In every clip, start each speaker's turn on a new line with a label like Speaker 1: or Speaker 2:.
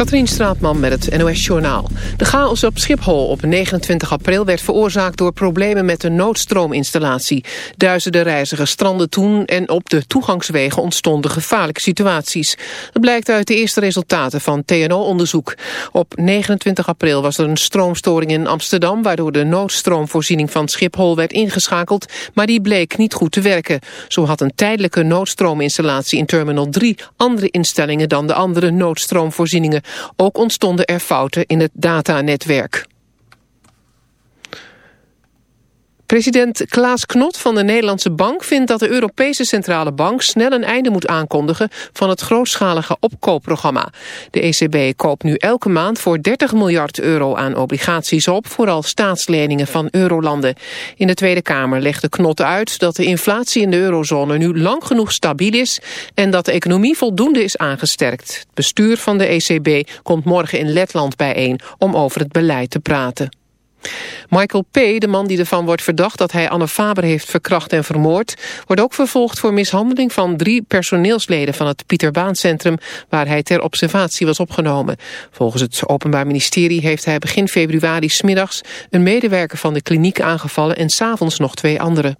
Speaker 1: Katrien Straatman met het NOS Journaal. De chaos op Schiphol op 29 april werd veroorzaakt door problemen met de noodstroominstallatie. Duizenden reizigers stranden toen en op de toegangswegen ontstonden gevaarlijke situaties. Dat blijkt uit de eerste resultaten van TNO-onderzoek. Op 29 april was er een stroomstoring in Amsterdam... waardoor de noodstroomvoorziening van Schiphol werd ingeschakeld... maar die bleek niet goed te werken. Zo had een tijdelijke noodstroominstallatie in Terminal 3 andere instellingen dan de andere noodstroomvoorzieningen. Ook ontstonden er fouten in het datanetwerk. President Klaas Knot van de Nederlandse Bank vindt dat de Europese Centrale Bank snel een einde moet aankondigen van het grootschalige opkoopprogramma. De ECB koopt nu elke maand voor 30 miljard euro aan obligaties op, vooral staatsleningen van eurolanden. In de Tweede Kamer legde Knot uit dat de inflatie in de eurozone nu lang genoeg stabiel is en dat de economie voldoende is aangesterkt. Het bestuur van de ECB komt morgen in Letland bijeen om over het beleid te praten. Michael P., de man die ervan wordt verdacht dat hij Anne Faber heeft verkracht en vermoord, wordt ook vervolgd voor mishandeling van drie personeelsleden van het Pieter Centrum waar hij ter observatie was opgenomen. Volgens het Openbaar Ministerie heeft hij begin februari smiddags een medewerker van de kliniek aangevallen en s'avonds nog twee anderen.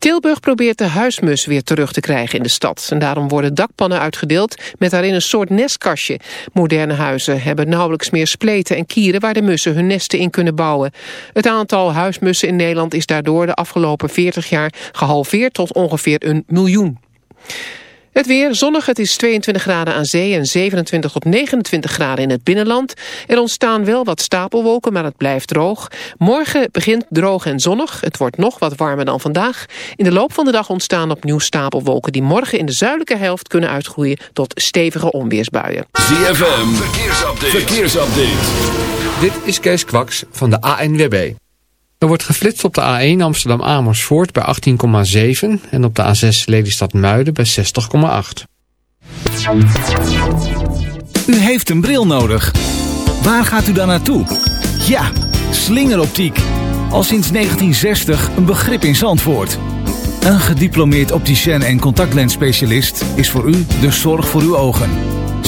Speaker 1: Tilburg probeert de huismus weer terug te krijgen in de stad. En daarom worden dakpannen uitgedeeld met daarin een soort nestkastje. Moderne huizen hebben nauwelijks meer spleten en kieren... waar de mussen hun nesten in kunnen bouwen. Het aantal huismussen in Nederland is daardoor de afgelopen 40 jaar... gehalveerd tot ongeveer een miljoen. Het weer zonnig, het is 22 graden aan zee en 27 tot 29 graden in het binnenland. Er ontstaan wel wat stapelwolken, maar het blijft droog. Morgen begint droog en zonnig. Het wordt nog wat warmer dan vandaag. In de loop van de dag ontstaan opnieuw stapelwolken... die morgen in de zuidelijke helft kunnen uitgroeien tot stevige onweersbuien.
Speaker 2: ZFM, verkeersupdate. verkeersupdate.
Speaker 3: Dit is Kees Kwaks van de ANWB. Er wordt geflitst op de A1 Amsterdam-Amersfoort bij 18,7 en op de A6 Lelystad-Muiden bij 60,8.
Speaker 4: U heeft een bril nodig. Waar gaat u dan naartoe? Ja, slingeroptiek. Al sinds 1960 een begrip in Zandvoort. Een gediplomeerd opticien en contactlensspecialist is voor u de zorg voor uw ogen.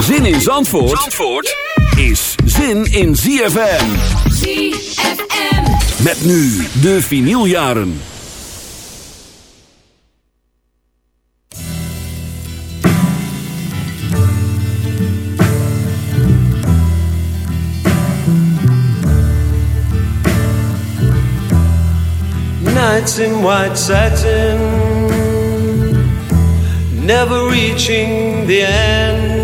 Speaker 2: Zin in Zandvoort, Zandvoort is zin in ZFM.
Speaker 5: ZFM.
Speaker 2: Met nu de vinyljaren.
Speaker 6: Nights in white satin, never reaching the end.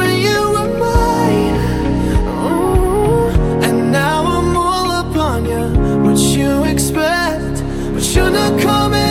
Speaker 6: shouldn't have come in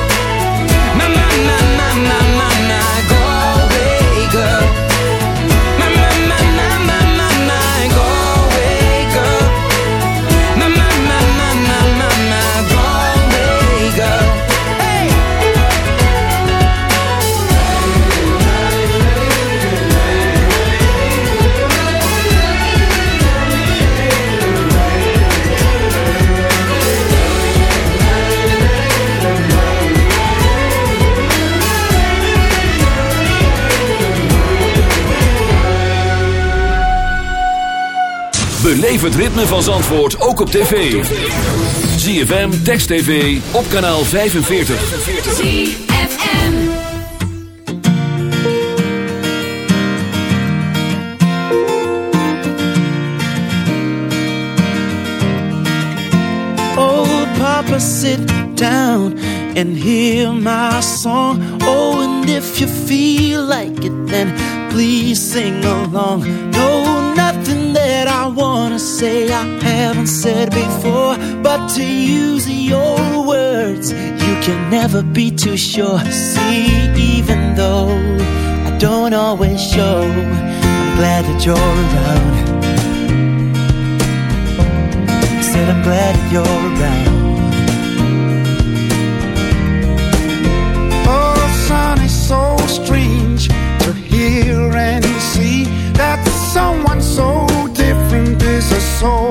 Speaker 7: my, my, my, my.
Speaker 2: Beleef het ritme van Zandvoort ook op tv. ZFM, Text TV, op kanaal 45.
Speaker 8: ZFM.
Speaker 9: Oh, Papa, sit down and hear my song. Oh, and if you feel like it, then please sing along. No, wanna say I haven't said before, but to use your words, you can never be too sure. See, even though I don't always show, I'm glad that you're around. I said I'm glad that you're around.
Speaker 10: Oh, it's so strange to hear and see that someone so soul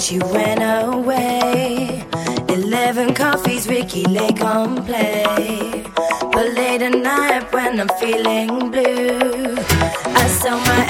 Speaker 11: she went ran away.
Speaker 12: Eleven coffees, Ricky Lake on play. But late at night when I'm feeling blue, I sell my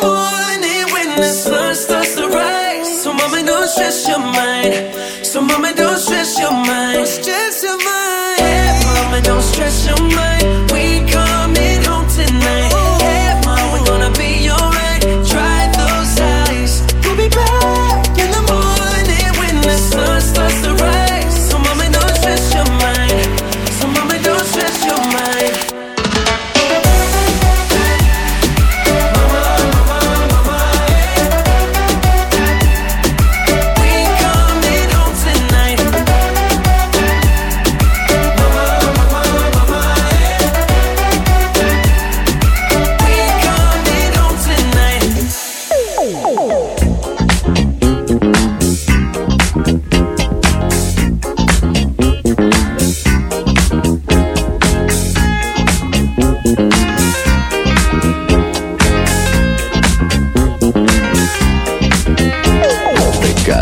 Speaker 6: morning when the sun starts to rise. So, mama, don't stress your mind.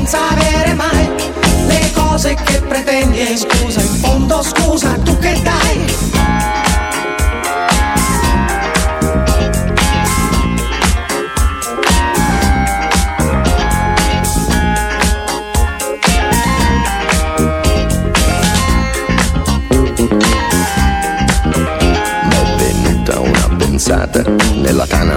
Speaker 11: Senza avere mai le cose che pretendi e scusa, in fondo scusa, tu che dai?
Speaker 13: m'è venuta una pensata, nella tana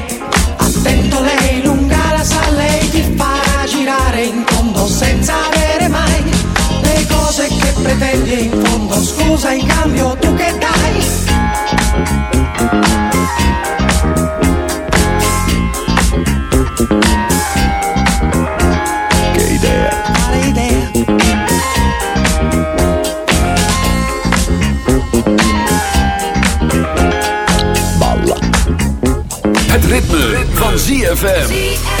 Speaker 11: Cambio tu che dai?
Speaker 13: che idea,
Speaker 11: Quale idea?
Speaker 13: balla.
Speaker 14: Het ritme van ZFM.